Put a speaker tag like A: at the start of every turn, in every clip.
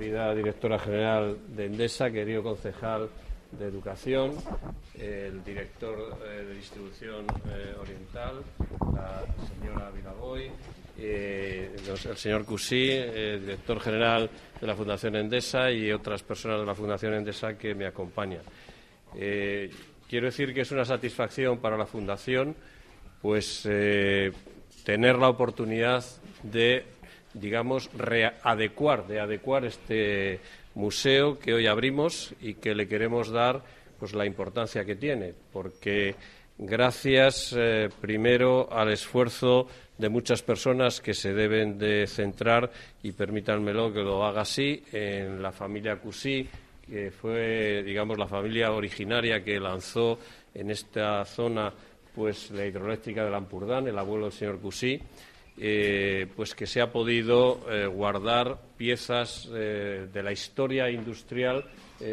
A: querida directora general de Endesa, querido concejal de Educación, el director eh, de Distribución eh, Oriental, la señora Vilaboy, eh, el señor Cusí, director general de la Fundación Endesa y otras personas de la Fundación Endesa que me acompañan. quiero decir que es una satisfacción para la Fundación pues tener la oportunidad de digamos, readecuar, de adecuar este museo que hoy abrimos y que le queremos dar pues la importancia que tiene, porque gracias eh, primero al esfuerzo de muchas personas que se deben de centrar y permítanmelo que lo haga así en la familia Cusí, que fue digamos la familia originaria que lanzó en esta zona pues la hidroeléctrica de Lampurdán, el abuelo del señor Cusí eh, pues que se ha podido eh, guardar piezas eh, de la historia industrial,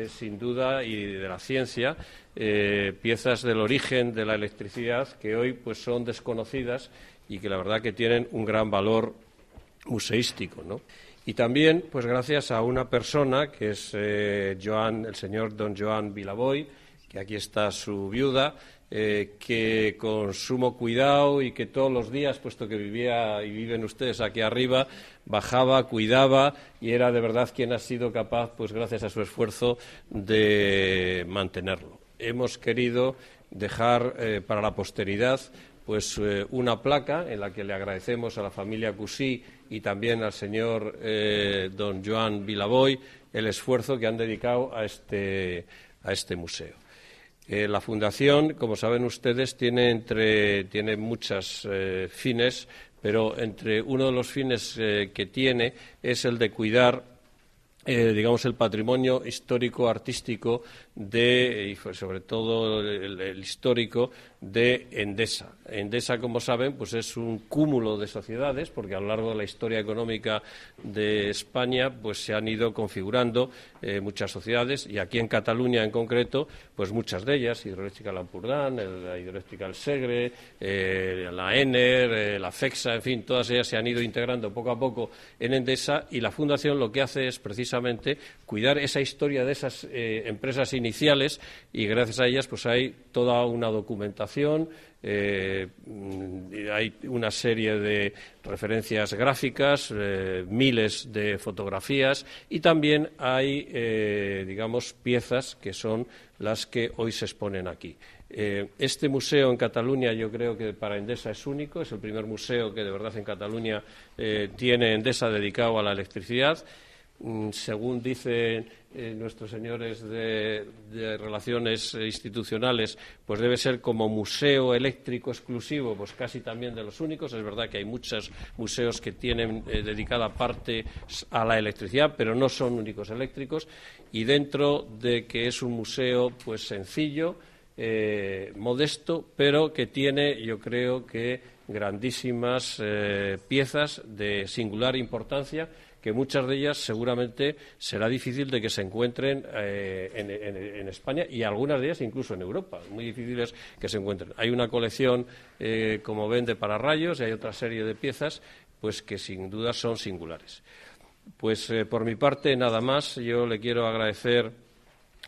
A: sin duda, y de la ciencia, piezas del origen de la electricidad que hoy pues son desconocidas y que la verdad que tienen un gran valor museístico, Y también, pues gracias a una persona que es Joan, el señor don Joan Vilaboy, que aquí está su viuda, eh, que con sumo cuidado y que todos los días, puesto que vivía y viven ustedes aquí arriba, bajaba, cuidaba y era de verdad quien ha sido capaz, pues gracias a su esfuerzo, de mantenerlo. Hemos querido dejar eh, para la posteridad pues eh, una placa en la que le agradecemos a la familia Cusí y también al señor don Joan Vilaboy el esfuerzo que han dedicado a este, a este museo. Eh, la Fundación, como saben ustedes, tiene, entre, tiene muchos eh, fines, pero entre uno de los fines eh, que tiene es el de cuidar digamos, el patrimonio histórico artístico de, y sobre todo el, histórico de Endesa. Endesa, como saben, pues es un cúmulo de sociedades, porque a lo largo de la historia económica de España, pues se han ido configurando eh, muchas sociedades, y aquí en Cataluña en concreto, pues muchas de ellas, Hidroeléctrica Lampurdán, la Hidroeléctrica El Segre, eh, la ENER, eh, la FEXA, en fin, todas ellas se han ido integrando poco a poco en Endesa, y la Fundación lo que hace es precisamente cuidar esa historia de esas empresas iniciales iniciales y gracias a ellas pues hay toda una documentación, eh, hay una serie de referencias gráficas, eh, miles de fotografías y también hay, eh, digamos, piezas que son las que hoy se exponen aquí. este museo en Cataluña yo creo que para Endesa es único, es el primer museo que de verdad en Cataluña tiene Endesa dedicado a la electricidad. Mm, según dicen eh, nuestros señores de, relaciones institucionales, pues debe ser como museo eléctrico exclusivo, pues casi también de los únicos. Es verdad que hay muchos museos que tienen eh, dedicada parte a la electricidad, pero no son únicos eléctricos. Y dentro de que es un museo, pues sencillo, eh, modesto, pero que tiene, yo creo que, grandísimas piezas de singular importancia que muchas de ellas seguramente será difícil de que se encuentren eh, en, España y algunas de ellas incluso en Europa, muy difíciles que se encuentren. Hay una colección, eh, como ven, de pararrayos y hay otra serie de piezas pues que sin duda son singulares. Pues eh, por mi parte, nada más. Yo le quiero agradecer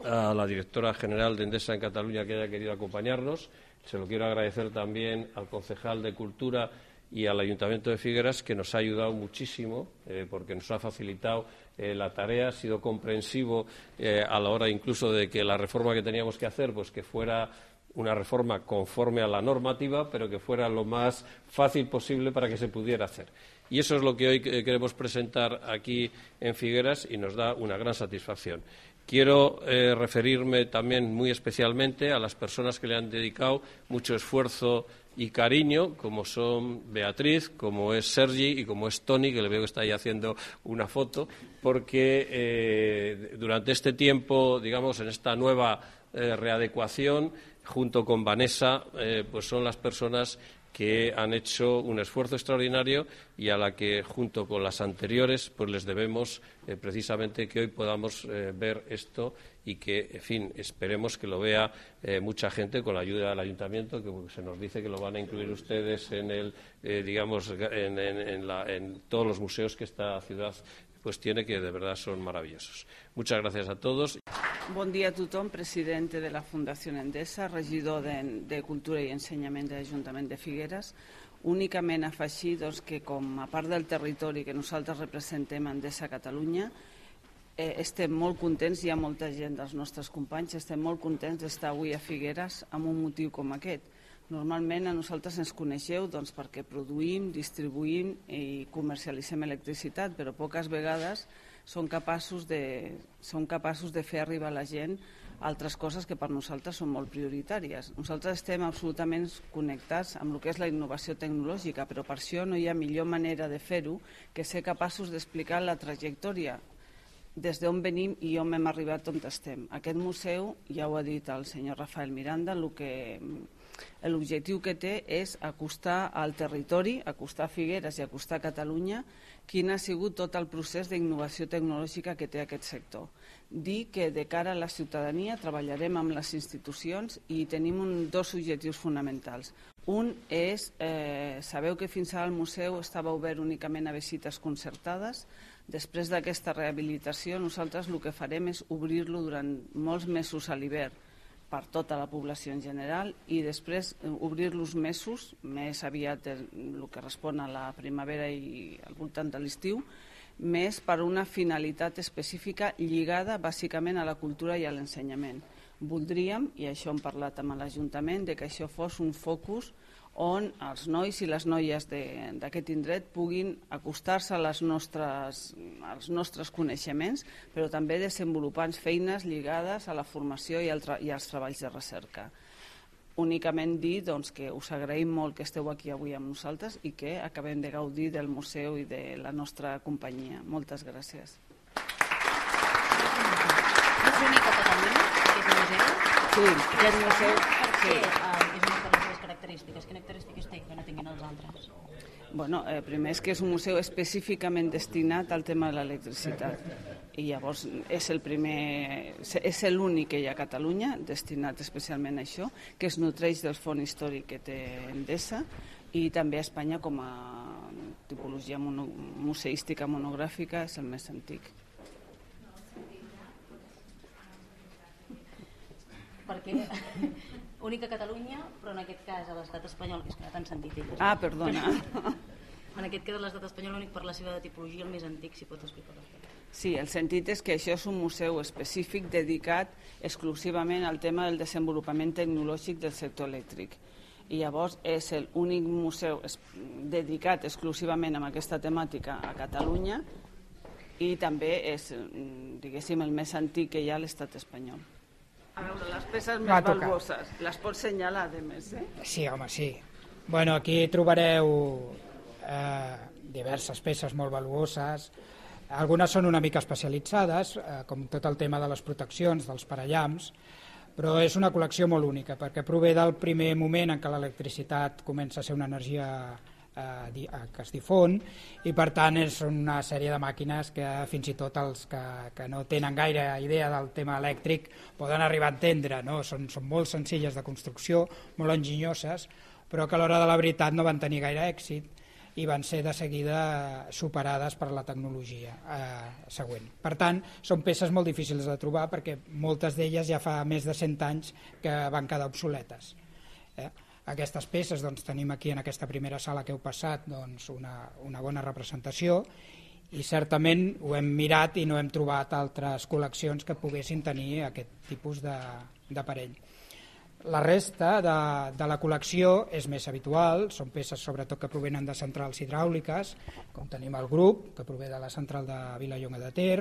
A: a la directora general de Endesa en Cataluña que haya querido acompañarnos. Se lo quiero agradecer también al concejal de Cultura y al Ayuntamiento de Figueras, que nos ha ayudado muchísimo, eh, porque nos ha facilitado eh, la tarea, ha sido comprensivo eh, a la hora incluso de que la reforma que teníamos que hacer, pues que fuera una reforma conforme a la normativa, pero que fuera lo más fácil posible para que se pudiera hacer. Y eso es lo que hoy queremos presentar aquí en Figueras y nos da una gran satisfacción. Quiero referirme también muy especialmente a las personas que le han dedicado mucho esfuerzo y cariño, como son Beatriz, como es Sergi y como es Tony, que le veo que está ahí haciendo una foto, porque eh, durante este tiempo, digamos, en esta nueva eh, readecuación, junto con Vanessa, eh, pues son las personas que han hecho un esfuerzo extraordinario y a la que, junto con las anteriores, pues les debemos precisamente que hoy podamos ver esto y que, en fin, esperemos que lo vea eh, mucha gente con la ayuda del ayuntamiento, que se nos dice que lo van a incluir ustedes en el, eh, digamos, en, todos los museos que esta ciudad pues tiene que de verdad son maravillosos. Muchas gracias a todos.
B: Bon dia a tothom, presidente de la Fundació Endesa, regidor de, de Cultura i Ensenyament de l'Ajuntament de Figueres. Únicament afegir doncs, que com a part del territori que nosaltres representem Endesa Catalunya, eh, estem molt contents, hi ha molta gent dels nostres companys, estem molt contents d'estar avui a Figueres amb un motiu com aquest Normalment a nosaltres ens coneixeu doncs, perquè produïm, distribuïm i comercialitzem electricitat, però poques vegades són capaços de, són capaços de fer arribar a la gent altres coses que per nosaltres són molt prioritàries. Nosaltres estem absolutament connectats amb el que és la innovació tecnològica, però per això no hi ha millor manera de fer-ho que ser capaços d'explicar la trajectòria des d'on venim i on hem arribat on estem. Aquest museu, ja ho ha dit el senyor Rafael Miranda, el que L'objectiu que té és acostar al territori, acostar Figueres i acostar Catalunya quin ha sigut tot el procés d'innovació tecnològica que té aquest sector. Dir que de cara a la ciutadania treballarem amb les institucions i tenim un, dos objectius fonamentals. Un és, eh, sabeu que fins ara el museu estava obert únicament a visites concertades, després d'aquesta rehabilitació nosaltres el que farem és obrir-lo durant molts mesos a l'hivern per tota la població en general i després eh, obrir-los mesos, més aviat el, que respon a la primavera i al voltant de l'estiu, més per una finalitat específica lligada bàsicament a la cultura i a l'ensenyament. Voldríem, i això hem parlat amb l'Ajuntament, de que això fos un focus on els nois i les noies d'aquest indret puguin acostar-se als nostres, als nostres coneixements, però també desenvolupant feines lligades a la formació i, al i als treballs de recerca. Únicament dir doncs, que us agraïm molt que esteu aquí avui amb nosaltres i que acabem de gaudir del museu i de la nostra companyia. Moltes gràcies.
C: És l'únic a Catalunya, aquest museu?
B: Sí, aquest museu...
C: Sí. Uh, és una de les característiques. Quines característiques té que no tinguin els altres?
B: Bueno, eh, primer és que és un museu específicament destinat al tema de l'electricitat i llavors és el primer, és l'únic que hi ha a Catalunya destinat especialment a això, que es nutreix del fons històric que té Endesa i també a Espanya com a tipologia mono, museística monogràfica és el més antic.
C: Perquè únic a Catalunya, però en aquest cas a l'estat espanyol, que és que no t'han sentit elles.
B: Ah, perdona.
C: en aquest cas a l'estat espanyol l'únic per la seva tipologia el més antic, si pot explicar -ho.
B: Sí, el sentit és que això és un museu específic dedicat exclusivament al tema del desenvolupament tecnològic del sector elèctric. I llavors és l'únic museu dedicat exclusivament a aquesta temàtica a Catalunya i també és, diguéssim, el més antic que hi ha a l'estat espanyol. A veure, les peces més valuoses, les pots senyalar, de més, eh?
D: Sí, home, sí. Bueno, aquí trobareu eh, diverses peces molt valuoses, algunes són una mica especialitzades, eh, com tot el tema de les proteccions, dels parellams, però és una col·lecció molt única, perquè prové del primer moment en què l'electricitat comença a ser una energia eh, que es difon i per tant és una sèrie de màquines que fins i tot els que, que no tenen gaire idea del tema elèctric poden arribar a entendre, no? són, són molt senzilles de construcció, molt enginyoses, però que a l'hora de la veritat no van tenir gaire èxit i van ser de seguida superades per la tecnologia eh, següent. Per tant, són peces molt difícils de trobar perquè moltes d'elles ja fa més de 100 anys que van quedar obsoletes. Eh? Aquestes peces doncs, tenim aquí en aquesta primera sala que heu passat doncs, una, una bona representació i certament ho hem mirat i no hem trobat altres col·leccions que poguessin tenir aquest tipus d'aparell. La resta de, de la col·lecció és més habitual, són peces sobretot que provenen de centrals hidràuliques, com tenim el grup, que prové de la central de Vilallonga de Ter,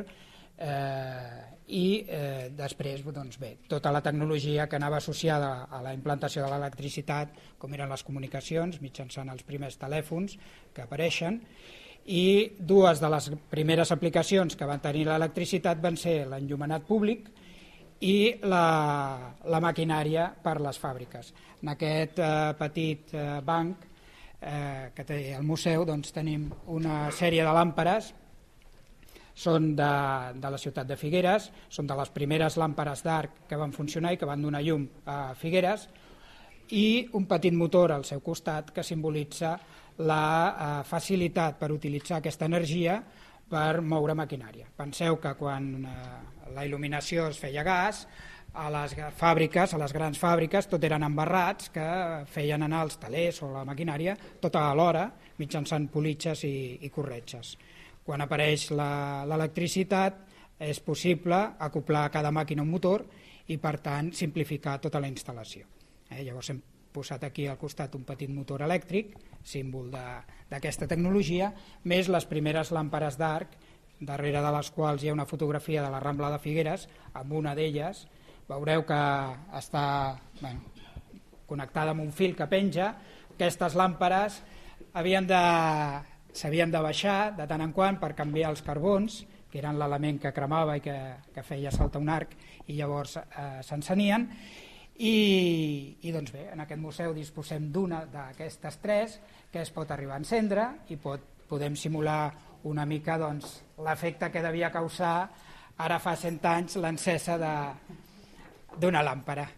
D: eh, i eh, després doncs bé, tota la tecnologia que anava associada a la implantació de l'electricitat, com eren les comunicacions, mitjançant els primers telèfons que apareixen, i dues de les primeres aplicacions que van tenir l'electricitat van ser l'enllumenat públic i la, la maquinària per les fàbriques. En aquest eh, petit eh, banc eh, que té el museu doncs, tenim una sèrie de làmperes són de, de la ciutat de Figueres, són de les primeres làmperes d'arc que van funcionar i que van donar llum a Figueres, i un petit motor al seu costat que simbolitza la eh, facilitat per utilitzar aquesta energia per moure maquinària. Penseu que quan eh, la il·luminació es feia gas, a les fàbriques, a les grans fàbriques, tot eren embarrats que feien anar els talers o la maquinària tota l'hora mitjançant politxes i, i corretges. Quan apareix l'electricitat és possible acoplar a cada màquina un motor i per tant simplificar tota la instal·lació. Eh? Llavors hem posat aquí al costat un petit motor elèctric, símbol d'aquesta tecnologia, més les primeres làmperes d'arc, darrere de les quals hi ha una fotografia de la Rambla de Figueres, amb una d'elles veureu que està bueno, connectada amb un fil que penja. Aquestes làmperes havien de s'havien de baixar de tant en quant per canviar els carbons, que eren l'element que cremava i que, que feia saltar un arc, i llavors eh, s'encenien, i, i doncs bé, en aquest museu disposem d'una d'aquestes tres que es pot arribar a encendre i pot, podem simular una mica doncs, l'efecte que devia causar ara fa 100 anys l'encesa d'una làmpara.